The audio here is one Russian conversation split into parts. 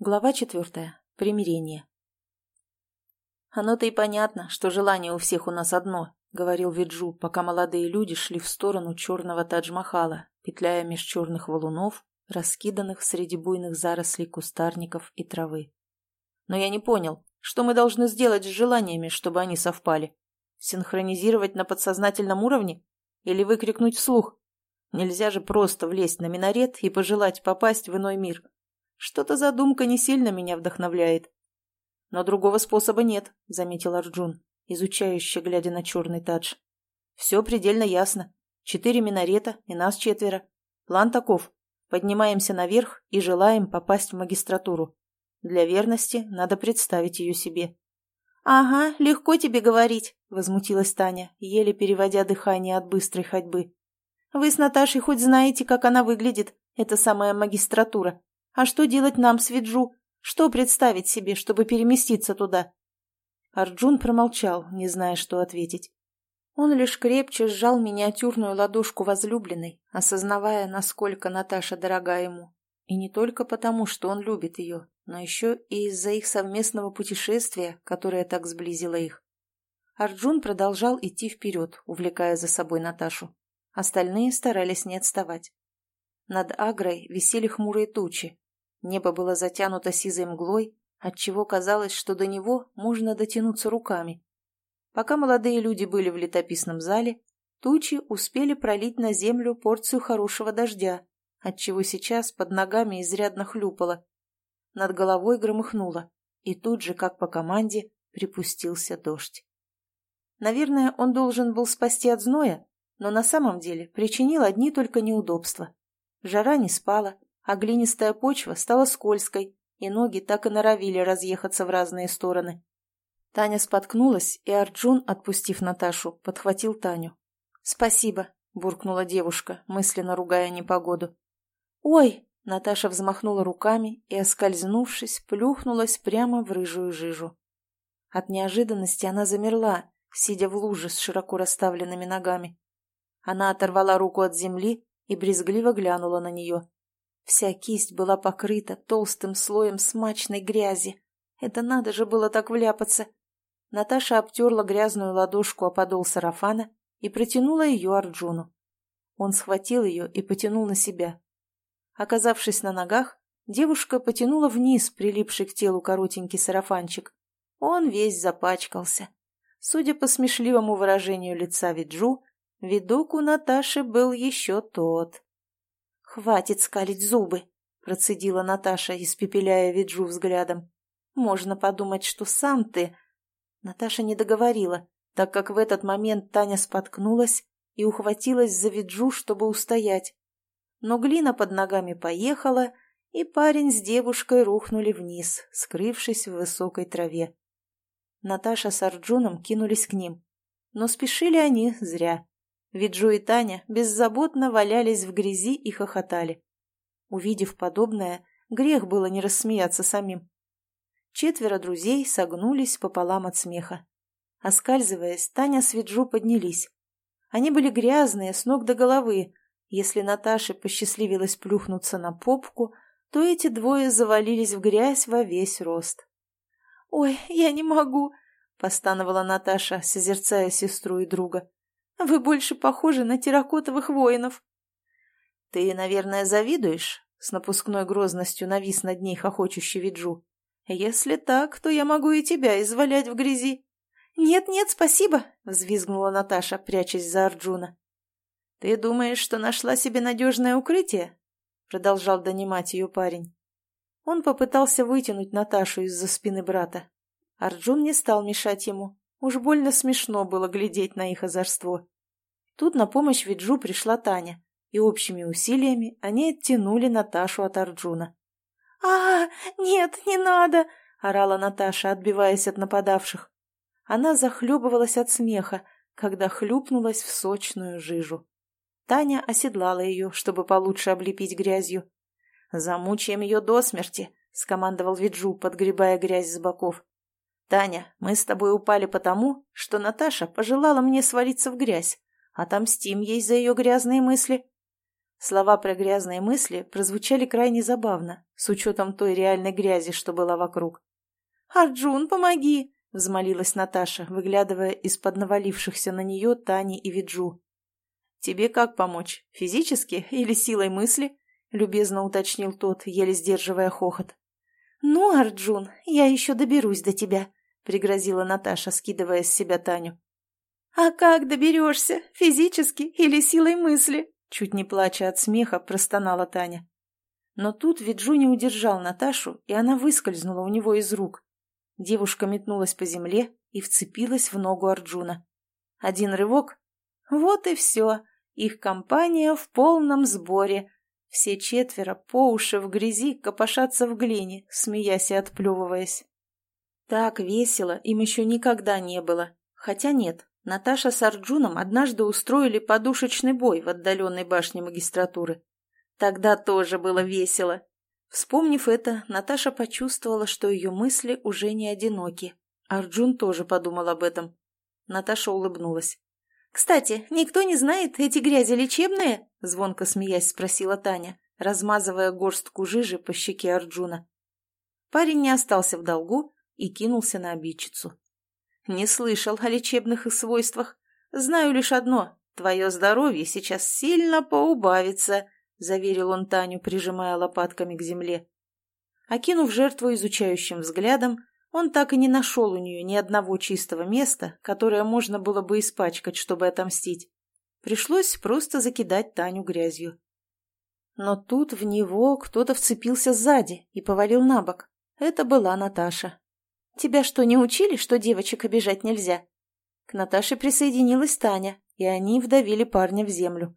Глава четвертая. Примирение. «Оно-то и понятно, что желание у всех у нас одно», — говорил Виджу, пока молодые люди шли в сторону черного Тадж-Махала, петляя меж черных валунов, раскиданных среди буйных зарослей кустарников и травы. «Но я не понял, что мы должны сделать с желаниями, чтобы они совпали? Синхронизировать на подсознательном уровне? Или выкрикнуть вслух? Нельзя же просто влезть на минарет и пожелать попасть в иной мир». Что-то задумка не сильно меня вдохновляет. Но другого способа нет, заметил Арджун, изучающе глядя на черный тадж. Все предельно ясно. Четыре минарета и нас четверо. План таков. Поднимаемся наверх и желаем попасть в магистратуру. Для верности надо представить ее себе. «Ага, легко тебе говорить», — возмутилась Таня, еле переводя дыхание от быстрой ходьбы. «Вы с Наташей хоть знаете, как она выглядит, эта самая магистратура. А что делать нам с Виджу? Что представить себе, чтобы переместиться туда?» Арджун промолчал, не зная, что ответить. Он лишь крепче сжал миниатюрную ладошку возлюбленной, осознавая, насколько Наташа дорога ему. И не только потому, что он любит ее, но еще и из-за их совместного путешествия, которое так сблизило их. Арджун продолжал идти вперед, увлекая за собой Наташу. Остальные старались не отставать. Над Агрой висели хмурые тучи, Небо было затянуто сизой мглой, отчего казалось, что до него можно дотянуться руками. Пока молодые люди были в летописном зале, тучи успели пролить на землю порцию хорошего дождя, отчего сейчас под ногами изрядно хлюпало. Над головой громыхнуло, и тут же, как по команде, припустился дождь. Наверное, он должен был спасти от зноя, но на самом деле причинил одни только неудобства. Жара не спала, а глинистая почва стала скользкой, и ноги так и норовили разъехаться в разные стороны. Таня споткнулась, и Арджун, отпустив Наташу, подхватил Таню. «Спасибо», — буркнула девушка, мысленно ругая непогоду. «Ой!» — Наташа взмахнула руками и, оскользнувшись, плюхнулась прямо в рыжую жижу. От неожиданности она замерла, сидя в луже с широко расставленными ногами. Она оторвала руку от земли и брезгливо глянула на нее. Вся кисть была покрыта толстым слоем смачной грязи. Это надо же было так вляпаться. Наташа обтерла грязную ладошку о подол сарафана и протянула ее Арджуну. Он схватил ее и потянул на себя. Оказавшись на ногах, девушка потянула вниз прилипший к телу коротенький сарафанчик. Он весь запачкался. Судя по смешливому выражению лица Виджу, видок у Наташи был еще тот. «Хватит скалить зубы!» — процедила Наташа, испепеляя Виджу взглядом. «Можно подумать, что сам ты...» Наташа не договорила, так как в этот момент Таня споткнулась и ухватилась за Виджу, чтобы устоять. Но глина под ногами поехала, и парень с девушкой рухнули вниз, скрывшись в высокой траве. Наташа с Арджуном кинулись к ним. Но спешили они зря. Виджу и Таня беззаботно валялись в грязи и хохотали. Увидев подобное, грех было не рассмеяться самим. Четверо друзей согнулись пополам от смеха. Оскальзываясь, Таня с Виджу поднялись. Они были грязные с ног до головы. Если Наташе посчастливилось плюхнуться на попку, то эти двое завалились в грязь во весь рост. «Ой, я не могу!» — постановала Наташа, созерцая сестру и друга. Вы больше похожи на терракотовых воинов. — Ты, наверное, завидуешь? — с напускной грозностью навис над ней хохочущий Виджу. — Если так, то я могу и тебя извалять в грязи. «Нет, — Нет-нет, спасибо! — взвизгнула Наташа, прячась за Арджуна. — Ты думаешь, что нашла себе надежное укрытие? — продолжал донимать ее парень. Он попытался вытянуть Наташу из-за спины брата. Арджун не стал мешать ему, Уж больно смешно было глядеть на их озорство. Тут на помощь Виджу пришла Таня, и общими усилиями они оттянули Наташу от Арджуна. «А, нет, не надо!» — орала Наташа, отбиваясь от нападавших. Она захлебывалась от смеха, когда хлюпнулась в сочную жижу. Таня оседлала ее, чтобы получше облепить грязью. «Замучаем ее до смерти!» — скомандовал Виджу, подгребая грязь с боков. «Таня, мы с тобой упали потому, что Наташа пожелала мне свалиться в грязь. Отомстим ей за ее грязные мысли». Слова про грязные мысли прозвучали крайне забавно, с учетом той реальной грязи, что была вокруг. «Арджун, помоги!» — взмолилась Наташа, выглядывая из-под навалившихся на нее Тани и Виджу. «Тебе как помочь? Физически или силой мысли?» — любезно уточнил тот, еле сдерживая хохот. «Ну, Арджун, я еще доберусь до тебя», — пригрозила Наташа, скидывая с себя Таню. «А как доберешься? Физически или силой мысли?» Чуть не плача от смеха, простонала Таня. Но тут Виджу не удержал Наташу, и она выскользнула у него из рук. Девушка метнулась по земле и вцепилась в ногу Арджуна. Один рывок. Вот и все. Их компания в полном сборе. Все четверо по уши в грязи копошатся в глине, смеясь и отплевываясь. Так весело им еще никогда не было. Хотя нет, Наташа с Арджуном однажды устроили подушечный бой в отдаленной башне магистратуры. Тогда тоже было весело. Вспомнив это, Наташа почувствовала, что ее мысли уже не одиноки. Арджун тоже подумал об этом. Наташа улыбнулась. «Кстати, никто не знает, эти грязи лечебные?» Звонко смеясь спросила Таня, размазывая горстку жижи по щеке Арджуна. Парень не остался в долгу и кинулся на обидчицу. Не слышал о лечебных их свойствах. Знаю лишь одно. Твое здоровье сейчас сильно поубавится, — заверил он Таню, прижимая лопатками к земле. Окинув жертву изучающим взглядом, он так и не нашел у нее ни одного чистого места, которое можно было бы испачкать, чтобы отомстить. Пришлось просто закидать Таню грязью. Но тут в него кто-то вцепился сзади и повалил на бок. Это была Наташа. Тебя что, не учили, что девочек обижать нельзя?» К Наташе присоединилась Таня, и они вдавили парня в землю.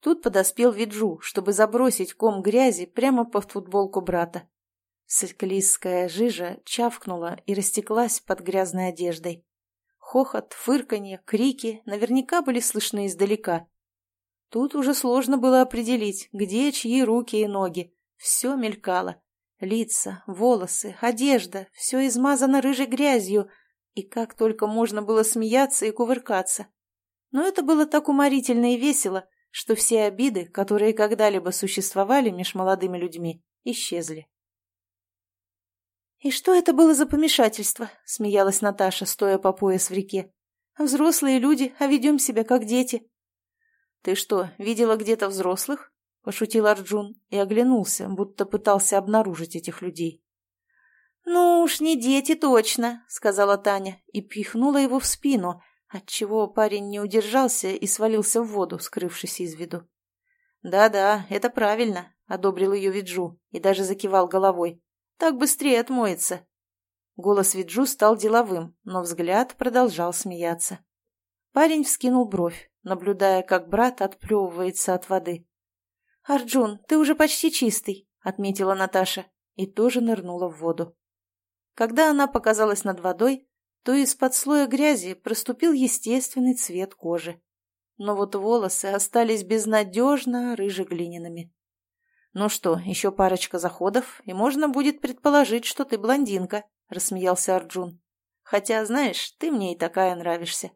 Тут подоспел Виджу, чтобы забросить ком грязи прямо под футболку брата. Склизкая жижа чавкнула и растеклась под грязной одеждой. Хохот, фырканье, крики наверняка были слышны издалека. Тут уже сложно было определить, где чьи руки и ноги. Все мелькало. Лица, волосы, одежда — все измазано рыжей грязью, и как только можно было смеяться и кувыркаться. Но это было так уморительно и весело, что все обиды, которые когда-либо существовали меж молодыми людьми, исчезли. «И что это было за помешательство?» — смеялась Наташа, стоя по пояс в реке. «Взрослые люди, а ведем себя как дети». «Ты что, видела где-то взрослых?» — пошутил Арджун и оглянулся, будто пытался обнаружить этих людей. «Ну уж не дети точно», — сказала Таня и пихнула его в спину, отчего парень не удержался и свалился в воду, скрывшись из виду. «Да-да, это правильно», — одобрил ее Виджу и даже закивал головой. «Так быстрее отмоется». Голос Виджу стал деловым, но взгляд продолжал смеяться. Парень вскинул бровь, наблюдая, как брат отплевывается от воды. «Арджун, ты уже почти чистый», — отметила Наташа и тоже нырнула в воду. Когда она показалась над водой, то из-под слоя грязи проступил естественный цвет кожи. Но вот волосы остались безнадежно рыжеглиняными. «Ну что, еще парочка заходов, и можно будет предположить, что ты блондинка», — рассмеялся Арджун. «Хотя, знаешь, ты мне и такая нравишься».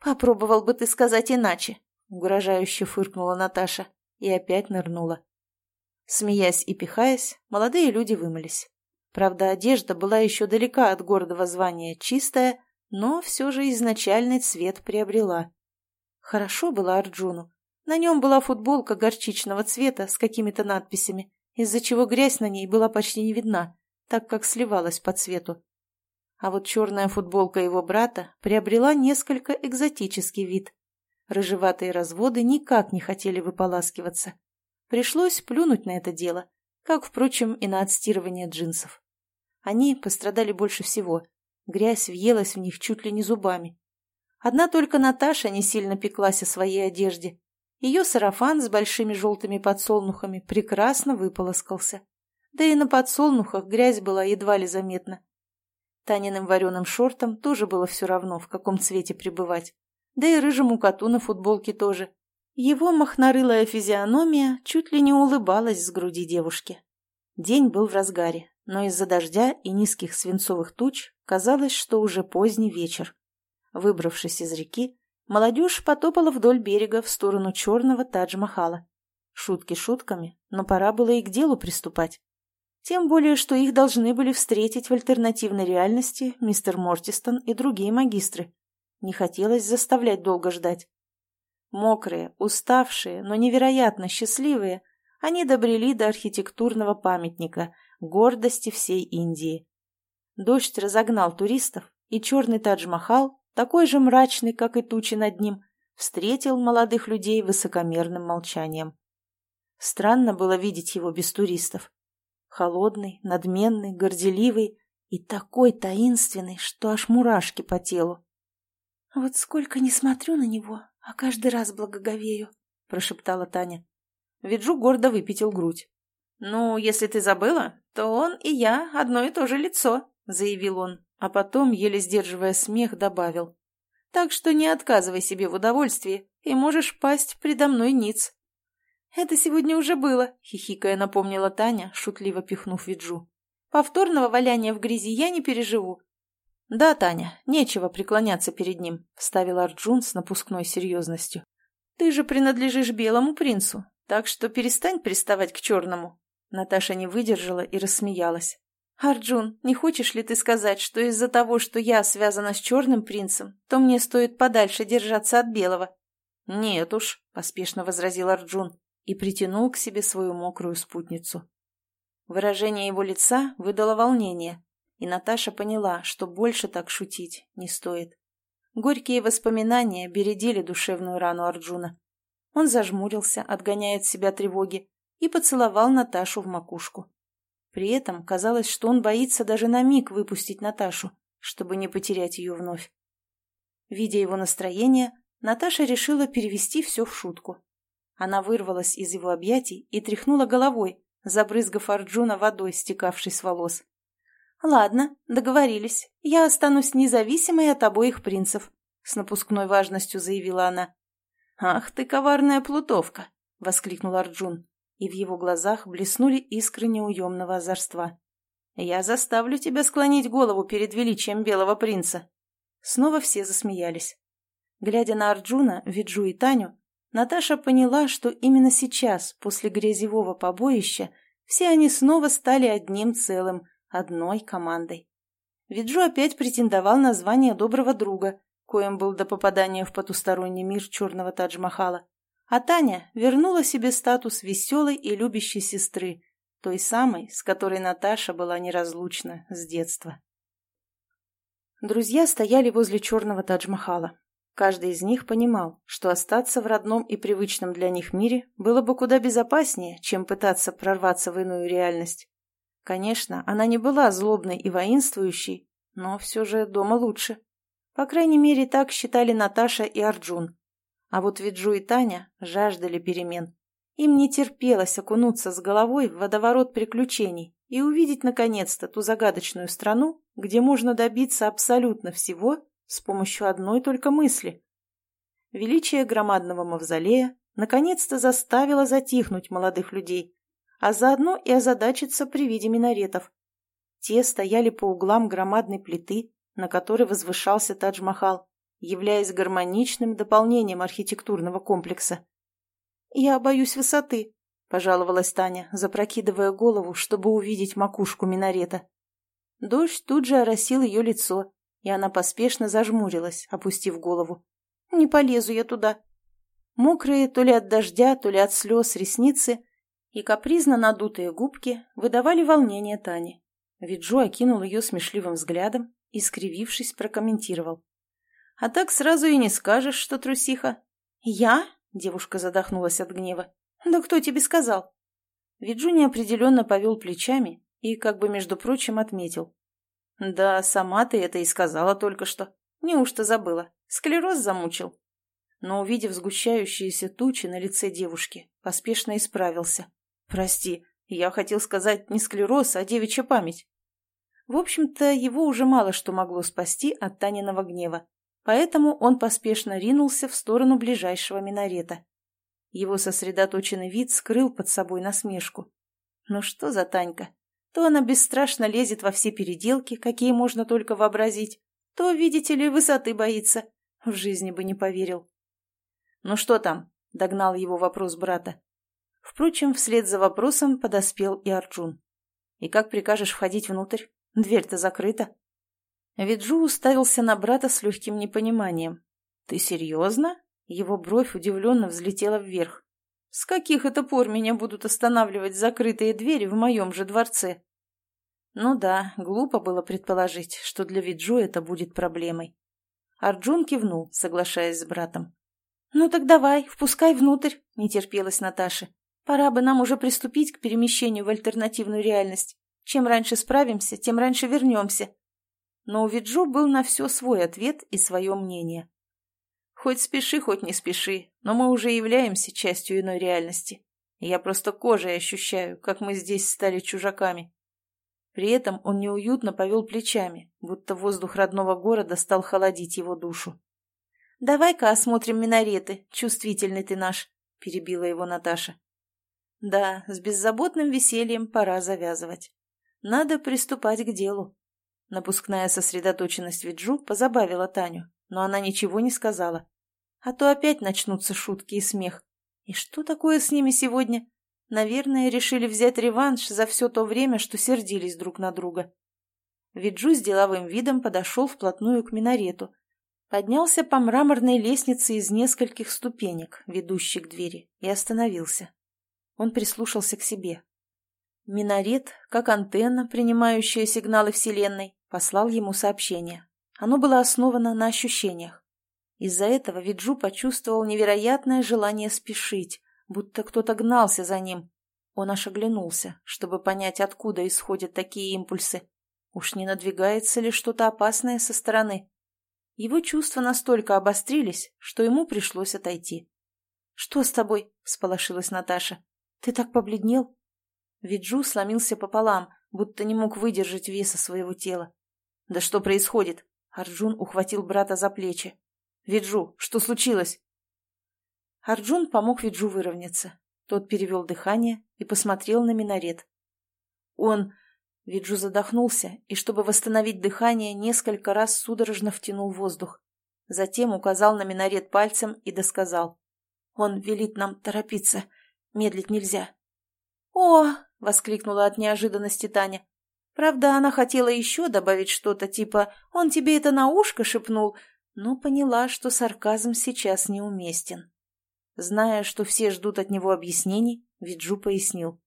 «Попробовал бы ты сказать иначе», — угрожающе фыркнула Наташа и опять нырнула. Смеясь и пихаясь, молодые люди вымылись. Правда, одежда была еще далека от гордого звания, чистая, но все же изначальный цвет приобрела. Хорошо было Арджуну. На нем была футболка горчичного цвета с какими-то надписями, из-за чего грязь на ней была почти не видна, так как сливалась по цвету. А вот черная футболка его брата приобрела несколько экзотический вид. Рыжеватые разводы никак не хотели выполаскиваться. Пришлось плюнуть на это дело, как, впрочем, и на отстирывание джинсов. Они пострадали больше всего. Грязь въелась в них чуть ли не зубами. Одна только Наташа не сильно пеклась о своей одежде. Ее сарафан с большими желтыми подсолнухами прекрасно выполоскался. Да и на подсолнухах грязь была едва ли заметна. Таниным вареным шортам тоже было все равно, в каком цвете пребывать да и рыжему коту на футболке тоже. Его махнорылая физиономия чуть ли не улыбалась с груди девушки. День был в разгаре, но из-за дождя и низких свинцовых туч казалось, что уже поздний вечер. Выбравшись из реки, молодежь потопала вдоль берега в сторону черного Тадж-Махала. Шутки шутками, но пора было и к делу приступать. Тем более, что их должны были встретить в альтернативной реальности мистер Мортистон и другие магистры. Не хотелось заставлять долго ждать. Мокрые, уставшие, но невероятно счастливые, они добрели до архитектурного памятника, гордости всей Индии. Дождь разогнал туристов, и черный Тадж-Махал, такой же мрачный, как и тучи над ним, встретил молодых людей высокомерным молчанием. Странно было видеть его без туристов. Холодный, надменный, горделивый и такой таинственный, что аж мурашки по телу. «Вот сколько не смотрю на него, а каждый раз благоговею», — прошептала Таня. Виджу гордо выпятил грудь. «Ну, если ты забыла, то он и я одно и то же лицо», — заявил он, а потом, еле сдерживая смех, добавил. «Так что не отказывай себе в удовольствии, и можешь пасть предо мной ниц». «Это сегодня уже было», — хихикая напомнила Таня, шутливо пихнув Виджу. «Повторного валяния в грязи я не переживу. «Да, Таня, нечего преклоняться перед ним», — вставил Арджун с напускной серьезностью. «Ты же принадлежишь белому принцу, так что перестань приставать к черному». Наташа не выдержала и рассмеялась. «Арджун, не хочешь ли ты сказать, что из-за того, что я связана с черным принцем, то мне стоит подальше держаться от белого?» «Нет уж», — поспешно возразил Арджун и притянул к себе свою мокрую спутницу. Выражение его лица выдало волнение, и Наташа поняла, что больше так шутить не стоит. Горькие воспоминания бередили душевную рану Арджуна. Он зажмурился, отгоняя от себя тревоги, и поцеловал Наташу в макушку. При этом казалось, что он боится даже на миг выпустить Наташу, чтобы не потерять ее вновь. Видя его настроение, Наташа решила перевести все в шутку. Она вырвалась из его объятий и тряхнула головой, забрызгав Арджуна водой, стекавшей с волос. «Ладно, договорились. Я останусь независимой от обоих принцев», — с напускной важностью заявила она. «Ах ты, коварная плутовка!» — воскликнул Арджун, и в его глазах блеснули искры неуемного озорства. «Я заставлю тебя склонить голову перед величием белого принца!» Снова все засмеялись. Глядя на Арджуна, Виджу и Таню, Наташа поняла, что именно сейчас, после грязевого побоища, все они снова стали одним целым, одной командой. Виджу опять претендовал на звание доброго друга, коим был до попадания в потусторонний мир черного Тадж-Махала. А Таня вернула себе статус веселой и любящей сестры, той самой, с которой Наташа была неразлучна с детства. Друзья стояли возле черного Тадж-Махала. Каждый из них понимал, что остаться в родном и привычном для них мире было бы куда безопаснее, чем пытаться прорваться в иную реальность. Конечно, она не была злобной и воинствующей, но все же дома лучше. По крайней мере, так считали Наташа и Арджун. А вот Виджу и Таня жаждали перемен. Им не терпелось окунуться с головой в водоворот приключений и увидеть наконец-то ту загадочную страну, где можно добиться абсолютно всего с помощью одной только мысли. Величие громадного мавзолея наконец-то заставило затихнуть молодых людей, а заодно и озадачиться при виде минаретов. Те стояли по углам громадной плиты, на которой возвышался Тадж-Махал, являясь гармоничным дополнением архитектурного комплекса. «Я боюсь высоты», — пожаловалась Таня, запрокидывая голову, чтобы увидеть макушку минарета. Дождь тут же оросил ее лицо, и она поспешно зажмурилась, опустив голову. «Не полезу я туда». Мокрые то ли от дождя, то ли от слез ресницы и капризно надутые губки выдавали волнение Тани. Виджо окинул ее смешливым взглядом и, скривившись, прокомментировал. «А так сразу и не скажешь, что трусиха». «Я?» — девушка задохнулась от гнева. «Да кто тебе сказал?» Виджу неопределенно повел плечами и, как бы между прочим, отметил. «Да, сама ты это и сказала только что. Неужто забыла? Склероз замучил?» Но, увидев сгущающиеся тучи на лице девушки, поспешно исправился. Прости, я хотел сказать не склероз, а девичья память. В общем-то, его уже мало что могло спасти от Таниного гнева, поэтому он поспешно ринулся в сторону ближайшего минарета. Его сосредоточенный вид скрыл под собой насмешку. Ну что за Танька? То она бесстрашно лезет во все переделки, какие можно только вообразить, то, видите ли, высоты боится. В жизни бы не поверил. «Ну что там?» — догнал его вопрос брата. Впрочем, вслед за вопросом подоспел и Арджун. «И как прикажешь входить внутрь? Дверь-то закрыта». Виджу уставился на брата с легким непониманием. «Ты серьезно?» Его бровь удивленно взлетела вверх. «С каких это пор меня будут останавливать закрытые двери в моем же дворце?» Ну да, глупо было предположить, что для Виджу это будет проблемой. Арджун кивнул, соглашаясь с братом. «Ну так давай, впускай внутрь», — не терпелась Наташа. «Пора бы нам уже приступить к перемещению в альтернативную реальность. Чем раньше справимся, тем раньше вернемся». Но у Виджу был на все свой ответ и свое мнение. «Хоть спеши, хоть не спеши, но мы уже являемся частью иной реальности. Я просто кожей ощущаю, как мы здесь стали чужаками. При этом он неуютно повел плечами, будто воздух родного города стал холодить его душу. «Давай-ка осмотрим минареты, чувствительный ты наш», — перебила его Наташа. «Да, с беззаботным весельем пора завязывать. Надо приступать к делу». Напускная сосредоточенность Виджу позабавила Таню, но она ничего не сказала. А то опять начнутся шутки и смех. И что такое с ними сегодня? Наверное, решили взять реванш за все то время, что сердились друг на друга. Виджу с деловым видом подошел вплотную к минарету. Поднялся по мраморной лестнице из нескольких ступенек, ведущей к двери, и остановился. Он прислушался к себе. Минарет, как антенна, принимающая сигналы Вселенной, послал ему сообщение. Оно было основано на ощущениях. Из-за этого Виджу почувствовал невероятное желание спешить, будто кто-то гнался за ним. Он аж оглянулся, чтобы понять, откуда исходят такие импульсы. Уж не надвигается ли что-то опасное со стороны? Его чувства настолько обострились, что ему пришлось отойти. «Что с тобой?» — всполошилась Наташа. «Ты так побледнел?» Виджу сломился пополам, будто не мог выдержать веса своего тела. «Да что происходит?» Арджун ухватил брата за плечи. «Виджу, что случилось?» Арджун помог Виджу выровняться. Тот перевел дыхание и посмотрел на минарет. Он... Виджу задохнулся и, чтобы восстановить дыхание, несколько раз судорожно втянул воздух. Затем указал на минарет пальцем и досказал. «Он велит нам торопиться. Медлить нельзя». «О!» — воскликнула от неожиданности Таня. Правда, она хотела еще добавить что-то, типа «он тебе это на ушко шепнул», но поняла, что сарказм сейчас неуместен. Зная, что все ждут от него объяснений, Виджу пояснил.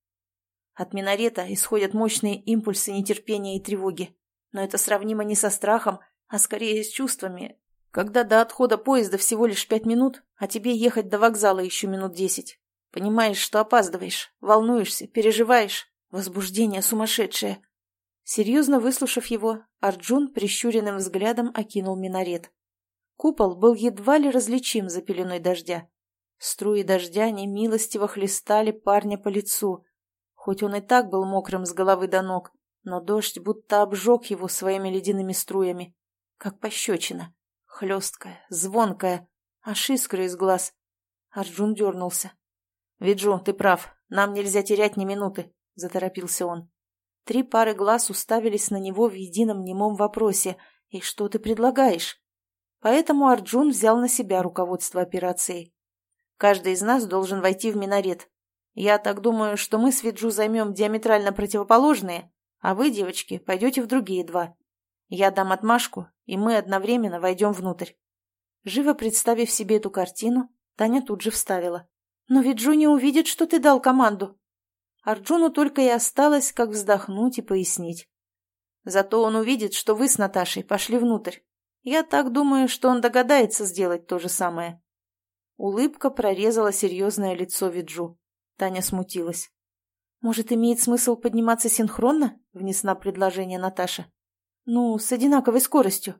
От минарета исходят мощные импульсы нетерпения и тревоги. Но это сравнимо не со страхом, а скорее с чувствами, когда до отхода поезда всего лишь пять минут, а тебе ехать до вокзала еще минут десять. Понимаешь, что опаздываешь, волнуешься, переживаешь. Возбуждение сумасшедшее. Серьезно выслушав его, Арджун прищуренным взглядом окинул минарет. Купол был едва ли различим за пеленой дождя. Струи дождя немилостиво хлестали парня по лицу. Хоть он и так был мокрым с головы до ног, но дождь будто обжег его своими ледяными струями, как пощечина. Хлесткая, звонкая, аж искры из глаз. Арджун дернулся. «Виджу, ты прав, нам нельзя терять ни минуты», — заторопился он. Три пары глаз уставились на него в едином немом вопросе. «И что ты предлагаешь?» Поэтому Арджун взял на себя руководство операцией. Каждый из нас должен войти в минарет. Я так думаю, что мы с Виджу займем диаметрально противоположные, а вы, девочки, пойдете в другие два. Я дам отмашку, и мы одновременно войдем внутрь. Живо представив себе эту картину, Таня тут же вставила. «Но Виджу не увидит, что ты дал команду». Арджуну только и осталось, как вздохнуть и пояснить. Зато он увидит, что вы с Наташей пошли внутрь. Я так думаю, что он догадается сделать то же самое. Улыбка прорезала серьезное лицо Виджу. Таня смутилась. «Может, имеет смысл подниматься синхронно?» — внесла предложение Наташа. «Ну, с одинаковой скоростью».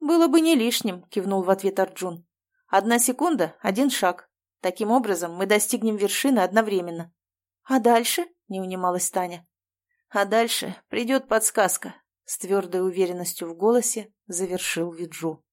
«Было бы не лишним», — кивнул в ответ Арджун. «Одна секунда — один шаг. Таким образом мы достигнем вершины одновременно». «А дальше?» — не унималась Таня. «А дальше придет подсказка», — с твердой уверенностью в голосе завершил Виджу.